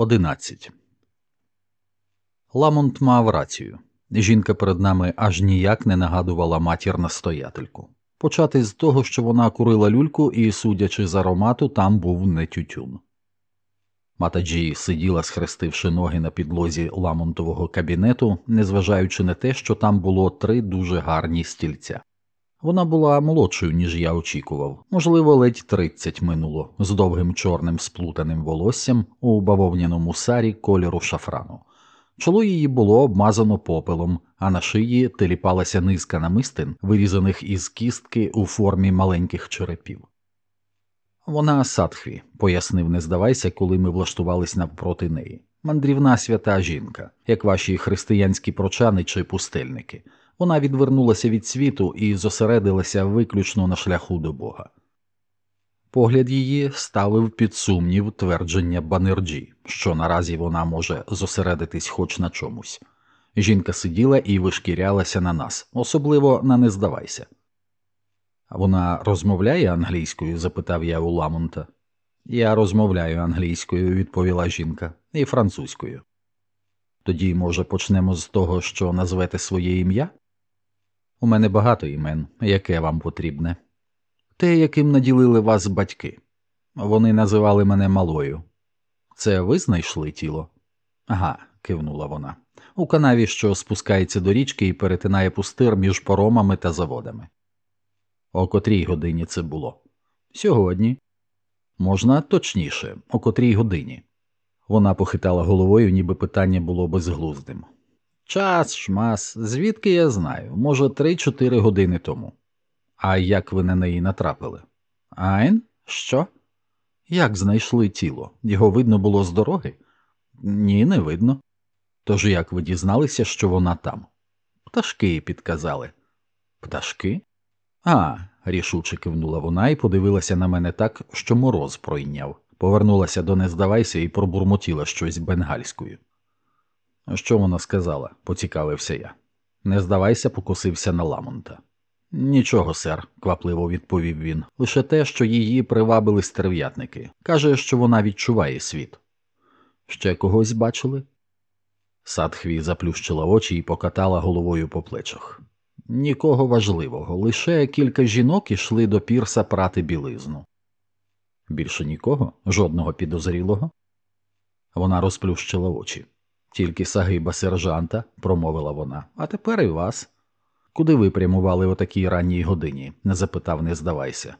11. Ламонт мав рацію. Жінка перед нами аж ніяк не нагадувала матір настоятельку. Почати з того, що вона курила люльку, і, судячи з аромату, там був не тютюн. Матаджі сиділа, схрестивши ноги на підлозі ламонтового кабінету, незважаючи на те, що там було три дуже гарні стільця. Вона була молодшою, ніж я очікував, можливо, ледь тридцять минуло, з довгим чорним сплутаним волоссям у бавовняному сарі кольору шафрану. Чоло її було обмазано попелом, а на шиї теліпалася низка намистин, вирізаних із кістки у формі маленьких черепів. Вона садхві, пояснив Не-Здавайся, коли ми влаштувались навпроти неї. Мандрівна свята жінка, як ваші християнські прочани чи пустельники. Вона відвернулася від світу і зосередилася виключно на шляху до Бога. Погляд її ставив під сумнів твердження Банерджі, що наразі вона може зосередитись хоч на чомусь. Жінка сиділа і вишкірялася на нас, особливо на не здавайся. Вона розмовляє англійською? запитав я у Ламонта. Я розмовляю англійською, відповіла жінка, і французькою. Тоді, може, почнемо з того, що назвете своє ім'я? У мене багато імен, яке вам потрібне. Те, яким наділили вас батьки. Вони називали мене малою. Це ви знайшли тіло? Ага, кивнула вона. У канаві, що спускається до річки і перетинає пустир між поромами та заводами. О котрій годині це було? Сьогодні. Можна точніше, о котрій годині. Вона похитала головою, ніби питання було безглуздим. Час, шмас, звідки я знаю, може, три-чотири години тому. А як ви на неї натрапили? Айн? Що? Як знайшли тіло? Його видно було з дороги? Ні, не видно. Тож як ви дізналися, що вона там? Пташки підказали. Пташки? А, рішуче кивнула вона і подивилася на мене так, що мороз пройняв. Повернулася до не здавайся і пробурмотіла щось бенгальською. Що вона сказала? поцікавився я. Не здавайся, покусився на ламонта. Нічого, сер, квапливо відповів він. Лише те, що її привабили стерв'ятники. Каже, що вона відчуває світ. Ще когось бачили? Садхві заплющила очі і покатала головою по плечах. Нікого важливого, лише кілька жінок ішли до пірса прати білизну. Більше нікого, жодного підозрілого. Вона розплющила очі. Тільки сагиба сержанта, промовила вона, а тепер і вас. Куди ви прямували о такій ранній годині? не запитав, не здавайся.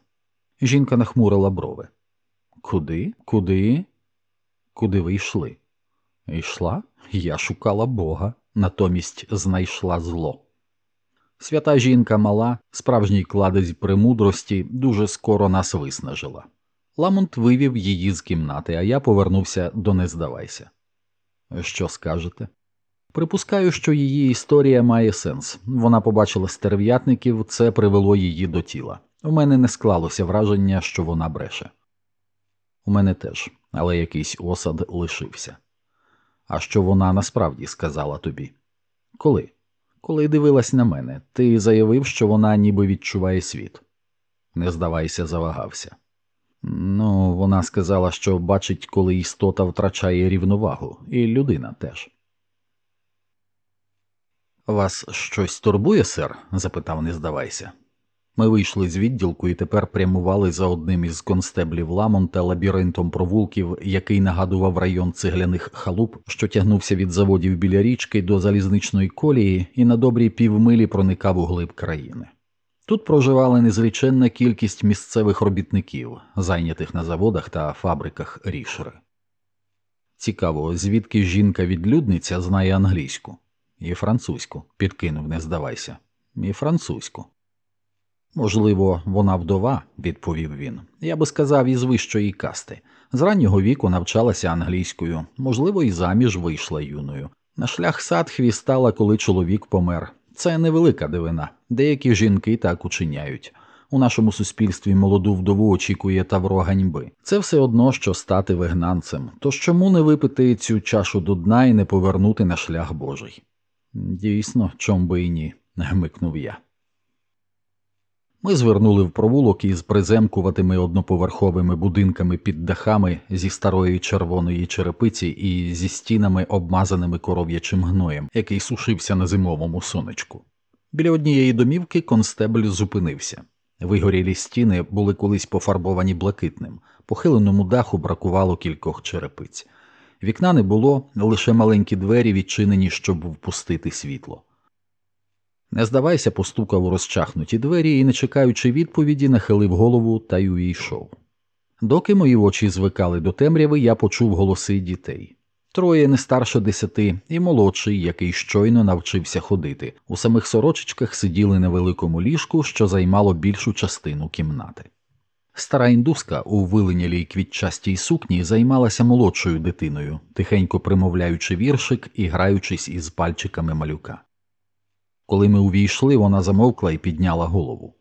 Жінка нахмурила брови. Куди? Куди? Куди ви йшли? Йшла? Я шукала Бога, натомість знайшла зло. Свята жінка мала, справжній кладезь премудрості, дуже скоро нас виснажила. Ламонт вивів її з кімнати, а я повернувся до не здавайся. Що скажете? Припускаю, що її історія має сенс. Вона побачила стерв'ятників, це привело її до тіла. У мене не склалося враження, що вона бреше. У мене теж, але якийсь осад лишився. А що вона насправді сказала тобі? Коли? Коли дивилась на мене, ти заявив, що вона ніби відчуває світ. Не здавайся, завагався. Ну, вона сказала, що бачить, коли істота втрачає рівновагу, і людина теж. Вас щось турбує, сер? запитав, не здавайся. Ми вийшли з відділку і тепер прямували за одним із констеблів Ламонта лабіринтом провулків, який нагадував район цегляних халуп, що тягнувся від заводів біля річки до залізничної колії і на добрій півмилі проникав у глиб країни. Тут проживала незліченна кількість місцевих робітників, зайнятих на заводах та фабриках рішери. Цікаво, звідки жінка-відлюдниця знає англійську і французьку, підкинув, не здавайся, і французьку. Можливо, вона вдова, відповів він. Я би сказав, із вищої касти. З раннього віку навчалася англійською, можливо, і заміж вийшла юною. На шлях садхві стала, коли чоловік помер. Це невелика дивина. Деякі жінки так учиняють. У нашому суспільстві молоду вдову очікує тавро ганьби. Це все одно, що стати вигнанцем. Тож чому не випити цю чашу до дна і не повернути на шлях Божий? Дійсно, чом би і ні, гмикнув я. Ми звернули в провулок із приземкуватими одноповерховими будинками під дахами зі старої червоної черепиці і зі стінами, обмазаними коров'ячим гноєм, який сушився на зимовому сонечку. Біля однієї домівки констебль зупинився. Вигорілі стіни були колись пофарбовані блакитним, похиленому даху бракувало кількох черепиць. Вікна не було, лише маленькі двері відчинені, щоб впустити світло. Не здавайся, постукав у розчахнуті двері і, не чекаючи відповіді, нахилив голову та й увійшов. Доки мої очі звикали до темряви, я почув голоси дітей. Троє не старше десяти, і молодший, який щойно навчився ходити. У самих сорочечках сиділи на великому ліжку, що займало більшу частину кімнати. Стара індуска у виленялій квітчастій сукні займалася молодшою дитиною, тихенько примовляючи віршик і граючись із пальчиками малюка. Коли ми увійшли, вона замовкла і підняла голову.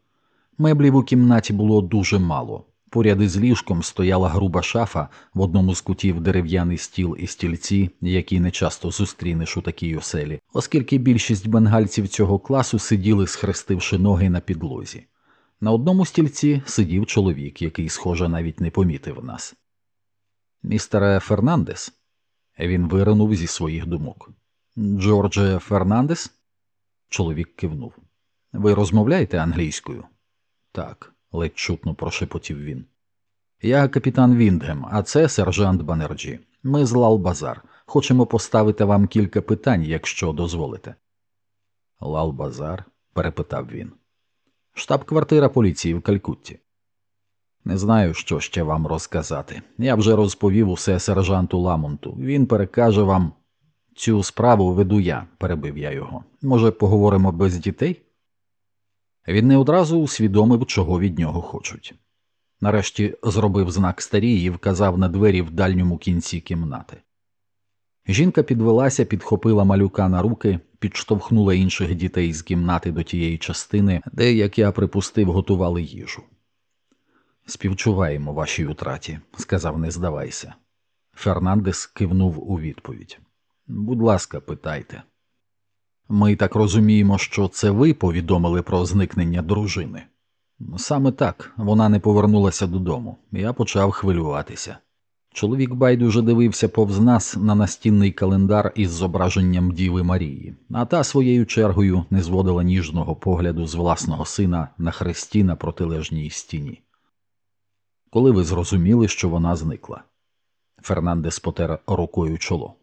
Меблів у кімнаті було дуже мало. Поряд із ліжком стояла груба шафа, в одному з кутів дерев'яний стіл і стільці, які не часто зустрінеш у такій оселі, оскільки більшість бенгальців цього класу сиділи, схрестивши ноги на підлозі. На одному стільці сидів чоловік, який, схоже, навіть не помітив нас. Містере Фернандес. Він виринув зі своїх думок. Джордже Фернандес? Чоловік кивнув. Ви розмовляєте англійською? Так, ледь чутно прошепотів він. Я капітан Віндгем, а це сержант Банерджі. Ми з Лал-Базар. Хочемо поставити вам кілька питань, якщо дозволите. Лал-Базар? перепитав він. Штаб-квартира поліції в Калькутті. Не знаю, що ще вам розказати. Я вже розповів усе сержанту Ламонту. Він перекаже вам. Цю справу веду я, перебив я його. Може, поговоримо без дітей? Він не одразу усвідомив, чого від нього хочуть. Нарешті зробив знак старій і вказав на двері в дальньому кінці кімнати. Жінка підвелася, підхопила малюка на руки, підштовхнула інших дітей з кімнати до тієї частини, де, як я припустив, готували їжу. Співчуваємо вашій утраті, сказав, не здавайся. Фернандес кивнув у відповідь. Будь ласка, питайте. Ми так розуміємо, що це ви повідомили про зникнення дружини. Саме так вона не повернулася додому, я почав хвилюватися. Чоловік байдуже дивився повз нас на настінний календар із зображенням Діви Марії, а та своєю чергою не зводила ніжного погляду з власного сина на хресті на протилежній стіні. Коли ви зрозуміли, що вона зникла, Фернандес потер рукою чоло.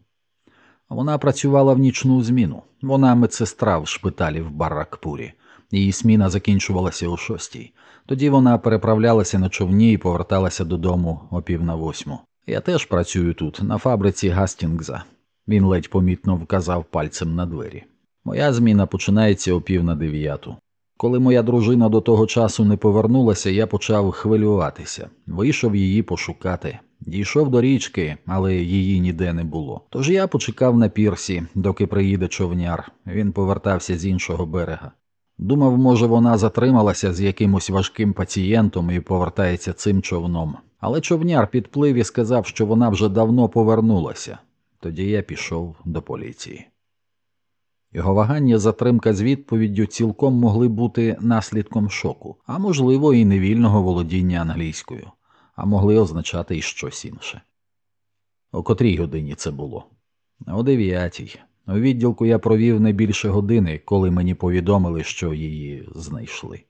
Вона працювала в нічну зміну. Вона медсестра в шпиталі в Барракпурі. Її сміна закінчувалася о шостій. Тоді вона переправлялася на човні і поверталася додому о пів на восьму. Я теж працюю тут, на фабриці Гастінгза. Він ледь помітно вказав пальцем на двері. Моя зміна починається о пів на дев'яту. Коли моя дружина до того часу не повернулася, я почав хвилюватися, вийшов її пошукати. Дійшов до річки, але її ніде не було. Тож я почекав на пірсі, доки приїде човняр. Він повертався з іншого берега. Думав, може, вона затрималася з якимось важким пацієнтом і повертається цим човном. Але човняр підплив і сказав, що вона вже давно повернулася. Тоді я пішов до поліції. Його вагання затримка з відповіддю цілком могли бути наслідком шоку, а можливо, і невільного володіння англійською, а могли означати і щось інше. О котрій годині це було? О дев'ятій. У відділку я провів не більше години, коли мені повідомили, що її знайшли.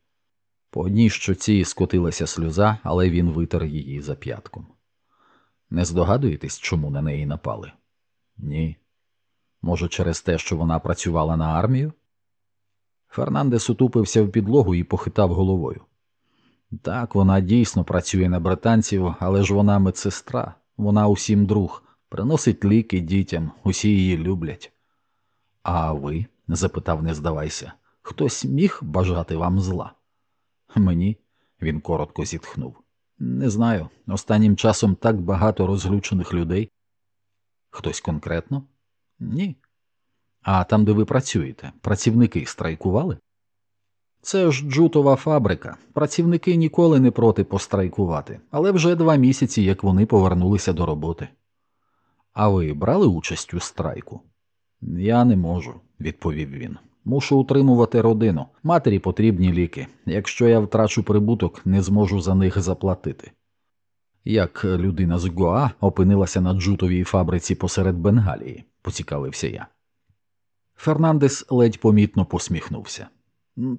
По одній щоці скотилася сльоза, але він витер її за п'ятком. Не здогадуєтесь, чому на неї напали? Ні. Може, через те, що вона працювала на армію? Фернандес утупився в підлогу і похитав головою. Так, вона дійсно працює на британців, але ж вона медсестра, вона усім друг, приносить ліки дітям, усі її люблять. А ви? запитав, не здавайся, хтось міг бажати вам зла? Мені, він коротко зітхнув. Не знаю. Останнім часом так багато розлючених людей. Хтось конкретно? Ні. А там, де ви працюєте, працівники страйкували? Це ж джутова фабрика. Працівники ніколи не проти пострайкувати, але вже два місяці, як вони повернулися до роботи. А ви брали участь у страйку? Я не можу, відповів він. Мушу утримувати родину. Матері потрібні ліки. Якщо я втрачу прибуток, не зможу за них заплатити. Як людина з Гоа опинилася на джутовій фабриці посеред Бенгалії, поцікавився я. Фернандес ледь помітно посміхнувся.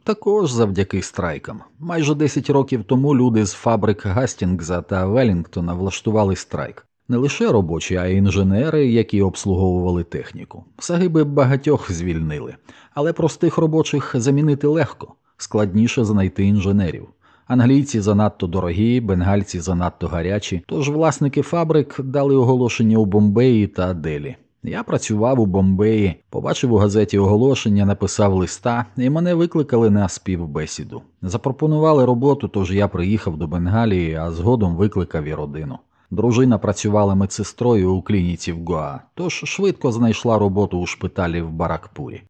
Також завдяки страйкам. Майже 10 років тому люди з фабрик Гастінгза та Велінгтона влаштували страйк. Не лише робочі, а й інженери, які обслуговували техніку. Сагиби багатьох звільнили, але простих робочих замінити легко, складніше знайти інженерів. Англійці занадто дорогі, бенгальці занадто гарячі, тож власники фабрик дали оголошення у Бомбеї та Делі. Я працював у Бомбеї, побачив у газеті оголошення, написав листа, і мене викликали на співбесіду. Запропонували роботу, тож я приїхав до Бенгалії, а згодом викликав і родину. Дружина працювала медсестрою у клініці в Гоа, тож швидко знайшла роботу у шпиталі в Баракпурі.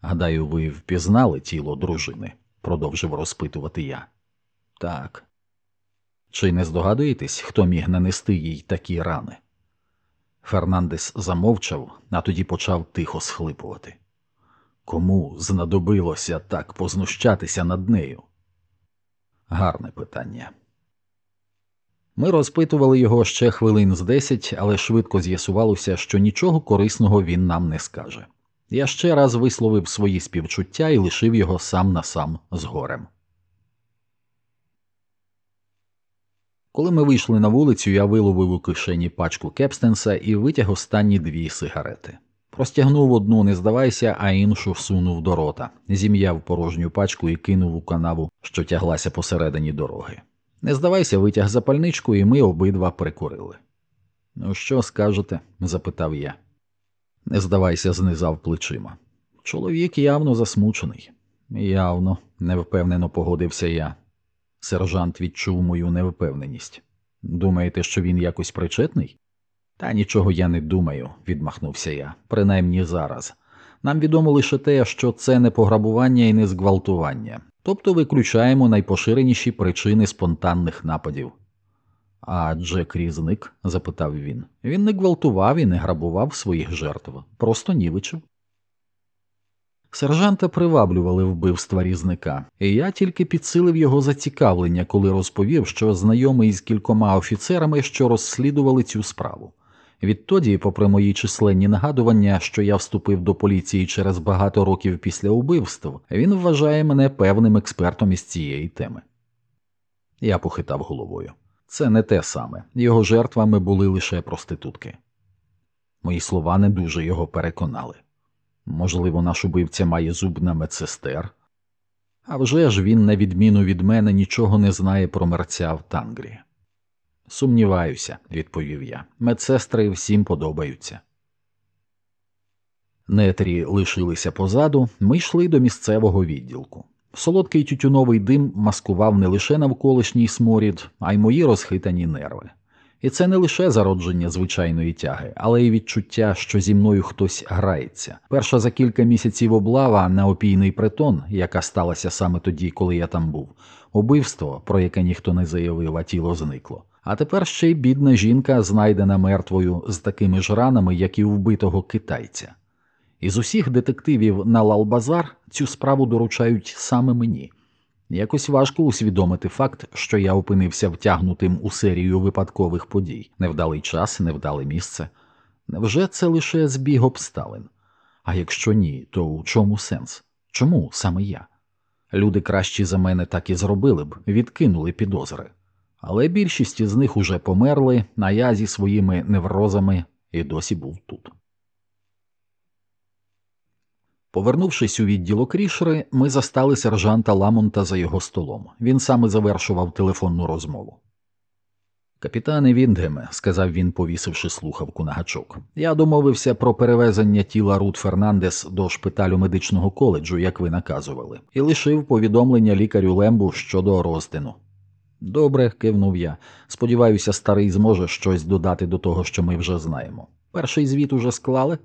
Гадаю, ви впізнали тіло дружини, продовжив розпитувати я. Так. Чи не здогадуєтесь, хто міг нанести їй такі рани? Фернандес замовчав, а тоді почав тихо схлипувати. Кому знадобилося так познущатися над нею? Гарне питання. Ми розпитували його ще хвилин з десять, але швидко з'ясувалося, що нічого корисного він нам не скаже. Я ще раз висловив свої співчуття і лишив його сам на сам з горем. Коли ми вийшли на вулицю, я виловив у кишені пачку Кепстенса і витяг останні дві сигарети. Простягнув одну, не здавайся, а іншу всунув до рота, зім'яв порожню пачку і кинув у канаву, що тяглася посередині дороги. Не здавайся, витяг запальничку, і ми обидва прикурили. Ну, що скажете? запитав я. Не здавайся, знизав плечима. Чоловік явно засмучений. Явно, невпевнено погодився я. Сержант відчув мою невпевненість. Думаєте, що він якось причетний? Та нічого я не думаю, відмахнувся я, принаймні зараз. Нам відомо лише те, що це не пограбування і не зґвалтування, тобто виключаємо найпоширеніші причини спонтанних нападів. А Джек Різник? запитав він. Він не гвалтував і не грабував своїх жертв, просто нівичив. Сержанта приваблювали вбивства різника, і я тільки підсилив його зацікавлення, коли розповів, що знайомий з кількома офіцерами, що розслідували цю справу. Відтоді, попри мої численні нагадування, що я вступив до поліції через багато років після убивств, він вважає мене певним експертом із цієї теми. Я похитав головою. Це не те саме, його жертвами були лише проститутки. Мої слова не дуже його переконали. Можливо, наш убивця має зуб на медсестер. А вже ж він, на відміну від мене, нічого не знає про мерця в тангрі. Сумніваюся, відповів я. Медсестри всім подобаються. Нетрі лишилися позаду, ми йшли до місцевого відділку. Солодкий тютюновий дим маскував не лише навколишній сморід, а й мої розхитані нерви. І це не лише зародження звичайної тяги, але й відчуття, що зі мною хтось грається. Перша за кілька місяців облава на опійний притон, яка сталася саме тоді, коли я там був, убивство, про яке ніхто не заявив, а тіло зникло. А тепер ще й бідна жінка, знайдена мертвою з такими ж ранами, як і вбитого китайця. Із усіх детективів на Лалбазар цю справу доручають саме мені. Якось важко усвідомити факт, що я опинився втягнутим у серію випадкових подій, невдалий час, невдале місце. Невже це лише збіг обставин? А якщо ні, то у чому сенс? Чому саме я? Люди кращі за мене так і зробили б, відкинули підозри. Але більшість із них уже померли, а я зі своїми неврозами і досі був тут. Повернувшись у відділок рішери, ми застали сержанта Ламонта за його столом. Він саме завершував телефонну розмову. Капітане Віндгеме, сказав він, повісивши слухавку на гачок, я домовився про перевезення тіла Рут Фернандес до шпиталю медичного коледжу, як ви наказували, і лишив повідомлення лікарю Лембу щодо роздину. Добре, кивнув я. Сподіваюся, старий зможе щось додати до того, що ми вже знаємо. Перший звіт уже склали.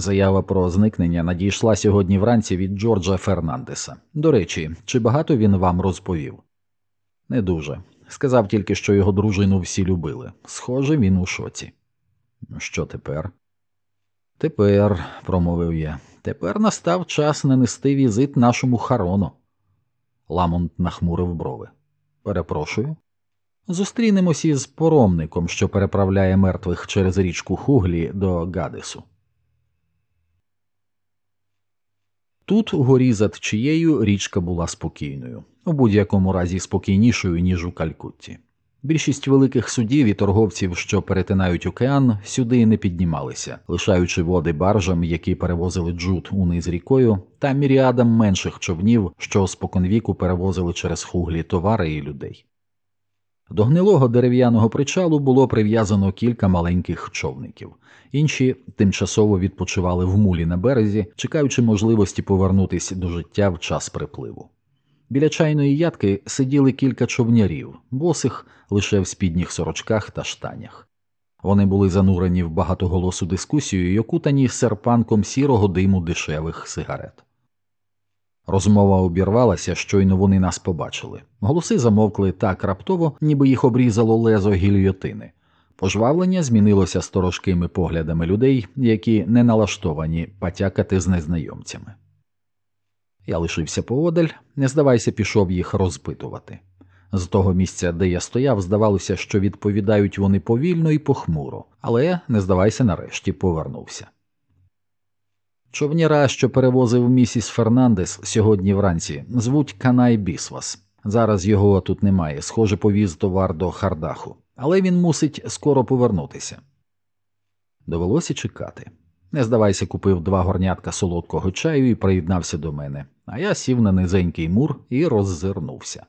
Заява про зникнення надійшла сьогодні вранці від Джорджа Фернандеса. До речі, чи багато він вам розповів? Не дуже. Сказав тільки, що його дружину всі любили. Схоже, він у шоці. Що тепер? Тепер, промовив я, тепер настав час нанести візит нашому харону. Ламонт нахмурив брови. Перепрошую. Зустрінемось із поромником, що переправляє мертвих через річку Хуглі до Гадесу. Тут, угорі за тчією, річка була спокійною, у будь-якому разі спокійнішою, ніж у Калькутті. Більшість великих судів і торговців, що перетинають океан, сюди не піднімалися, лишаючи води баржам, які перевозили джут униз рікою, та міріадам менших човнів, що споконвіку перевозили через хуглі товари і людей. До гнилого дерев'яного причалу було прив'язано кілька маленьких човників, інші тимчасово відпочивали в мулі на березі, чекаючи можливості повернутися до життя в час припливу. Біля чайної ядки сиділи кілька човнярів, босих лише в спідніх сорочках та штанях. Вони були занурені в багатоголосу дискусію й окутані серпанком сірого диму дешевих сигарет. Розмова обірвалася, щойно вони нас побачили. Голоси замовкли так раптово, ніби їх обрізало лезо гільйотини. Пожвавлення змінилося сторожкими поглядами людей, які не налаштовані потякати з незнайомцями. Я лишився поодаль, не здавайся, пішов їх розпитувати. З того місця, де я стояв, здавалося, що відповідають вони повільно і похмуро, але, не здавайся, нарешті повернувся. Човніра, що перевозив місіс Фернандес сьогодні вранці, звуть Канай Бісвас. Зараз його тут немає, схоже, повіз товар до Хардаху, але він мусить скоро повернутися. Довелося чекати. Не здавайся, купив два горнятка солодкого чаю і приєднався до мене, а я сів на низенький мур і роззирнувся.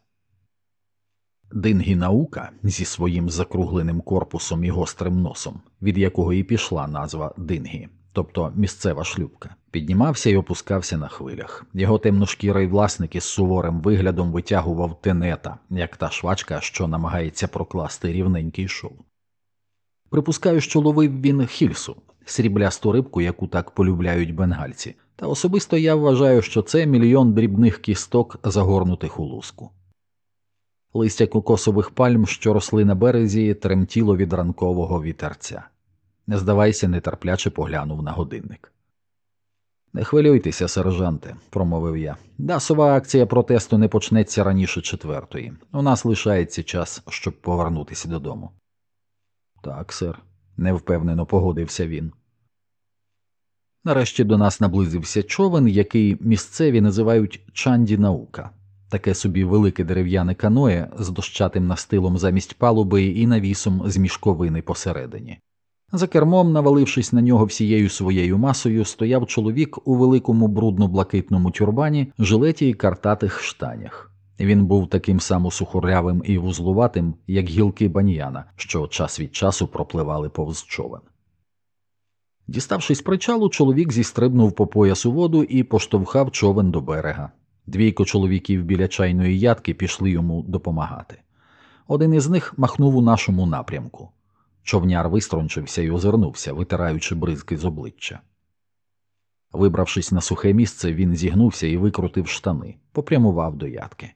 Дингі наука зі своїм закругленим корпусом і гострим носом, від якого і пішла назва Дингі, тобто місцева шлюбка, піднімався і опускався на хвилях. Його темношкірий власник із суворим виглядом витягував тенета, як та швачка, що намагається прокласти рівненький шов. Припускаю, що ловив він хільсу, сріблясту рибку, яку так полюбляють бенгальці, та особисто я вважаю, що це мільйон дрібних кісток, загорнутих у луску. Листя кокосових пальм, що росли на березі, тремтіло від ранкового вітерця. Не здавайся, нетерпляче поглянув на годинник. Не хвилюйтеся, сержанте, промовив я. Дасова акція протесту не почнеться раніше четвертої. У нас лишається час, щоб повернутися додому. Так, сер, невпевнено погодився він. Нарешті до нас наблизився човен, який місцеві називають Чанді наука, таке собі велике дерев'яне каноє з дощатим настилом замість палуби і навісом з мішковини посередині. За кермом, навалившись на нього всією своєю масою, стояв чоловік у великому брудно-блакитному тюрбані, жилеті й картатих штанях. Він був таким само сухорявим і вузлуватим, як гілки баньяна, що час від часу пропливали повз човен. Діставшись причалу, чоловік зістрибнув по поясу воду і поштовхав човен до берега. Двійко чоловіків біля чайної ядки пішли йому допомагати. Один із них махнув у нашому напрямку. Човняр вистрончився і озирнувся, витираючи бризки з обличчя. Вибравшись на сухе місце, він зігнувся і викрутив штани, попрямував до ядки.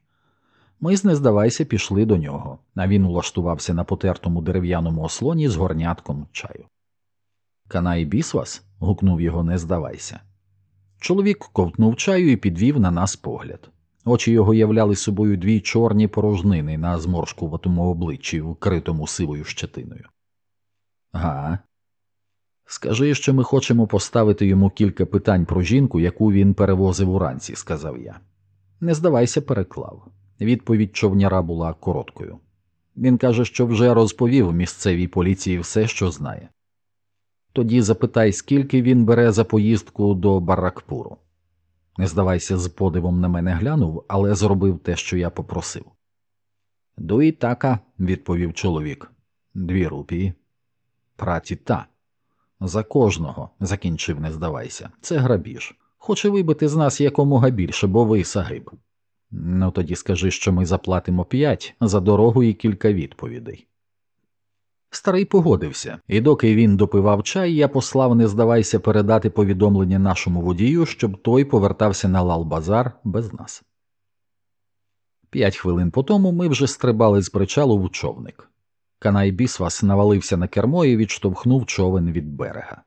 Ми, не здавайся, пішли до нього, а він улаштувався на потертому дерев'яному ослоні з горнятком чаю. Канай бісвас? гукнув його, не здавайся. Чоловік ковтнув чаю і підвів на нас погляд. Очі його являли собою дві чорні порожнини на зморшкуватому обличчі, вкритому сивою щетиною. Га. Скажи, що ми хочемо поставити йому кілька питань про жінку, яку він перевозив уранці, сказав я. Не здавайся, переклав. Відповідь човняра була короткою. Він каже, що вже розповів місцевій поліції все, що знає. Тоді запитай, скільки він бере за поїздку до Баракпуру. Не здавайся, з подивом на мене глянув, але зробив те, що я попросив. Дуїтака, відповів чоловік. Дві рупії. Праті та. За кожного, закінчив, не здавайся, це грабіж. Хоче вибити з нас якомога більше, бо ви сагиб. Ну тоді скажи, що ми заплатимо п'ять за дорогу і кілька відповідей. Старий погодився, і доки він допивав чай, я послав, не здавайся, передати повідомлення нашому водію, щоб той повертався на Лалбазар без нас. П'ять хвилин по тому ми вже стрибали з причалу в човник. Канай Бісвас навалився на кермо і відштовхнув човен від берега.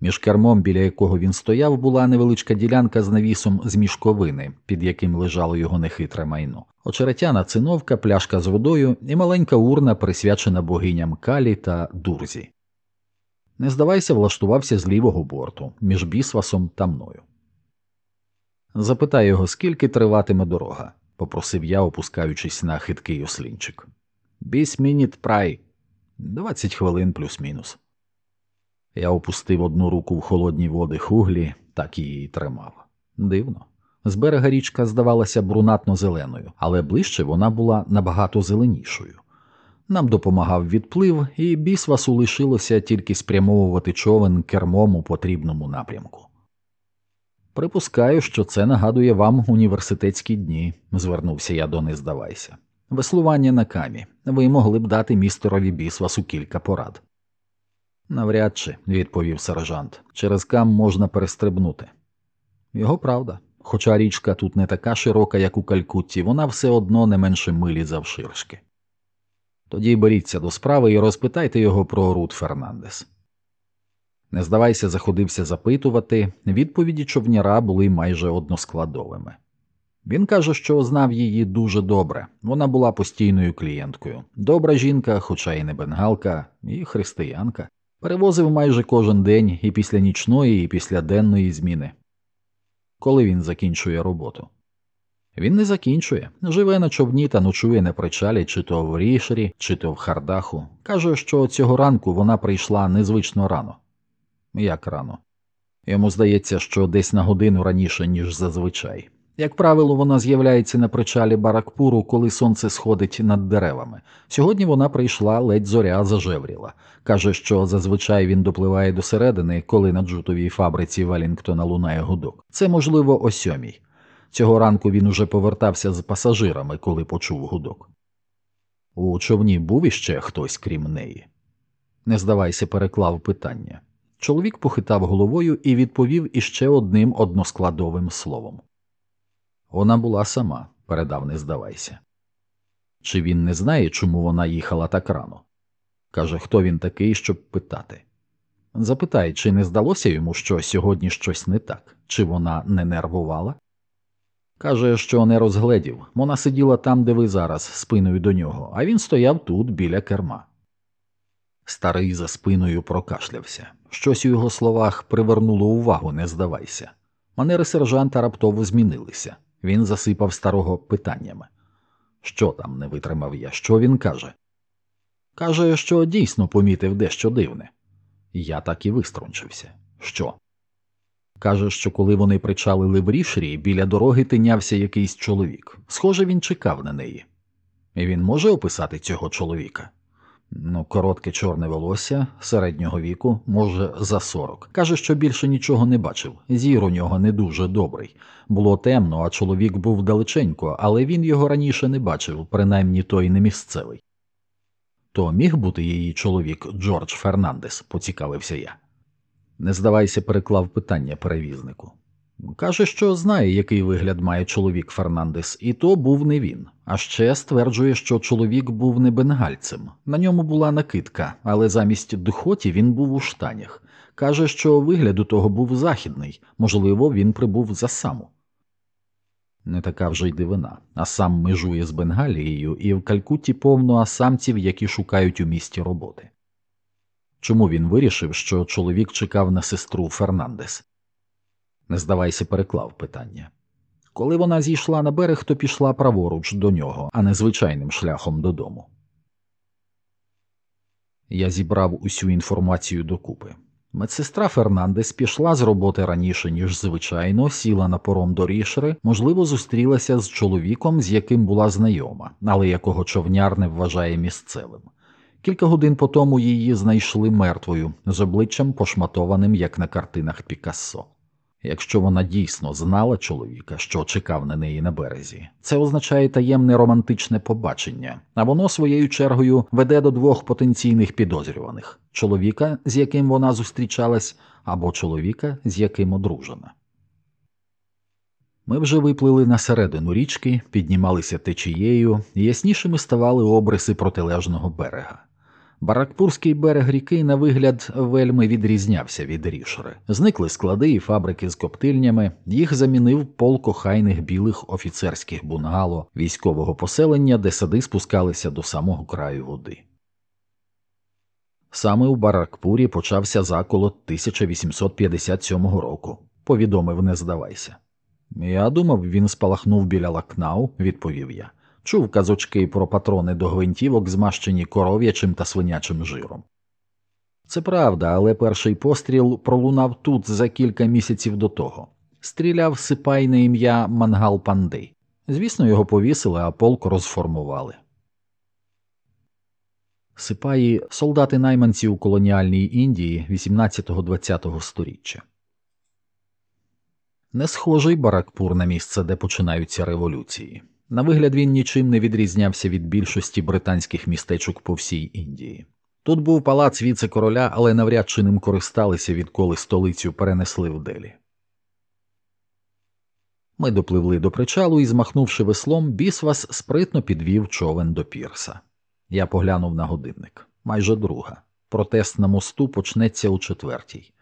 Між кермом, біля якого він стояв, була невеличка ділянка з навісом з мішковини, під яким лежало його нехитре майно. Очеретяна циновка, пляшка з водою і маленька урна, присвячена богиням Калі та Дурзі. Не здавайся, влаштувався з лівого борту, між бісвасом та мною. Запитай його, скільки триватиме дорога, попросив я, опускаючись на хиткий ослінчик. Біс мініт прай. Двадцять хвилин плюс-мінус. Я опустив одну руку в холодні води хуглі, так її тримав. Дивно. З берега річка здавалася брунатно зеленою, але ближче вона була набагато зеленішою. Нам допомагав відплив, і бісвасу лишилося тільки спрямовувати човен кермом у потрібному напрямку. Припускаю, що це нагадує вам університетські дні, звернувся я до не здавайся. Веслування на камі. Ви могли б дати містерові бісвасу кілька порад. Навряд чи, відповів сержант, через кам можна перестрибнути. Його правда. Хоча річка тут не така широка, як у Калькутті, вона все одно не менше милі завширшки. Тоді беріться до справи і розпитайте його про Рут Фернандес. Не здавайся, заходився запитувати, відповіді човняра були майже односкладовими. Він каже, що знав її дуже добре, вона була постійною клієнткою, добра жінка, хоча й не бенгалка, і християнка, перевозив майже кожен день і після нічної, і після денної зміни. Коли він закінчує роботу. Він не закінчує, живе на човні та ночує на причалі, чи то в рішері, чи то в хардаху. Каже, що цього ранку вона прийшла незвично рано. Як рано? Йому здається, що десь на годину раніше, ніж зазвичай. Як правило, вона з'являється на причалі Баракпуру, коли сонце сходить над деревами. Сьогодні вона прийшла, ледь зоря зажевріла. Каже, що зазвичай він допливає до середини, коли на джутовій фабриці Велінгтона лунає гудок. Це можливо о сьомій. Цього ранку він уже повертався з пасажирами, коли почув гудок. У човні був іще хтось крім неї. Не здавайся, переклав питання. Чоловік похитав головою і відповів іще одним односкладовим словом. Вона була сама, передав, не здавайся. Чи він не знає, чому вона їхала так рано? Каже, хто він такий, щоб питати. Запитай, чи не здалося йому, що сьогодні щось не так, чи вона не нервувала? Каже, що не розгледів. Вона сиділа там, де ви зараз, спиною до нього, а він стояв тут біля керма. Старий за спиною прокашлявся. Щось у його словах привернуло увагу, не здавайся. Манери сержанта раптово змінилися. Він засипав старого питаннями. Що там не витримав я? Що він каже? Каже, що дійсно помітив дещо дивне. Я так і виструнчився. Що? Каже, що коли вони причалили в рішрі, біля дороги тинявся якийсь чоловік. Схоже, він чекав на неї. І він може описати цього чоловіка? Ну, коротке чорне волосся середнього віку, може, за сорок. Каже, що більше нічого не бачив. Зір у нього не дуже добрий. Було темно, а чоловік був далеченько, але він його раніше не бачив, принаймні той не місцевий. То міг бути її чоловік Джордж Фернандес, поцікавився я. Не здавайся, переклав питання перевізнику. Каже, що знає, який вигляд має чоловік Фернандес, і то був не він. А ще стверджує, що чоловік був не бенгальцем. На ньому була накидка, але замість духоті він був у штанях. Каже, що вигляд у того був західний, можливо, він прибув за саму. Не така вже й дивина, а сам межує з Бенгалією, і в Калькутті повно асамців, які шукають у місті роботи. Чому він вирішив, що чоловік чекав на сестру Фернандес? Не здавайся, переклав питання. Коли вона зійшла на берег, то пішла праворуч до нього, а не звичайним шляхом додому. Я зібрав усю інформацію докупи. Медсестра Фернандес пішла з роботи раніше, ніж звичайно, сіла на пором до рішери, можливо, зустрілася з чоловіком, з яким була знайома, але якого човняр не вважає місцевим. Кілька годин по тому її знайшли мертвою, з обличчям пошматованим, як на картинах Пікассо. Якщо вона дійсно знала чоловіка, що чекав на неї на березі, це означає таємне романтичне побачення, а воно своєю чергою веде до двох потенційних підозрюваних чоловіка, з яким вона зустрічалась, або чоловіка, з яким одружена. Ми вже виплили на середину річки, піднімалися течією, яснішими ставали обриси протилежного берега. Баракпурський берег ріки на вигляд вельми відрізнявся від рішери. Зникли склади і фабрики з коптильнями, їх замінив полк охайних білих офіцерських бунгало військового поселення, де сади спускалися до самого краю води. Саме у Баракпурі почався заколот 1857 року, повідомив не здавайся. Я думав, він спалахнув біля Лакнау, відповів я. Чув казочки про патрони до гвинтівок, змащені коров'ячим та свинячим жиром. Це правда, але перший постріл пролунав тут за кілька місяців до того. Стріляв сипай на ім'я Мангал Пандей. Звісно, його повісили, а полк розформували. Сипаї солдати найманці у колоніальній Індії 18-20 століття. Не схожий Баракпур на місце, де починаються революції. На вигляд він нічим не відрізнявся від більшості британських містечок по всій Індії. Тут був палац віце-короля, але навряд чи ним користалися, відколи столицю перенесли в Делі. Ми допливли до причалу і, змахнувши веслом, Бісвас спритно підвів човен до пірса. Я поглянув на годинник майже друга. Протест на мосту почнеться у четвертій.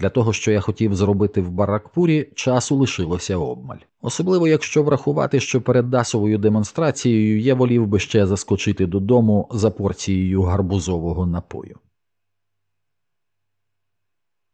Для того, що я хотів зробити в Баракпурі, часу лишилося обмаль. Особливо якщо врахувати, що перед дасовою демонстрацією я волів би ще заскочити додому за порцією гарбузового напою.